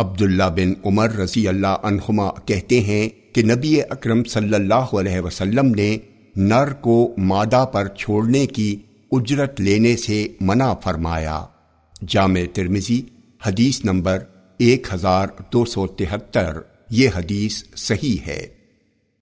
عبداللہ بن عمر رضی اللہ عنہما کہتے ہیں کہ نبی اکرم صلی اللہ علیہ وسلم نے نر کو مادہ پر چھوڑنے کی اجرت لینے سے منع فرمایا۔ جامع ترمزی حدیث نمبر ایک ہزار دو سو تہتر۔ یہ حدیث صحیح ہے۔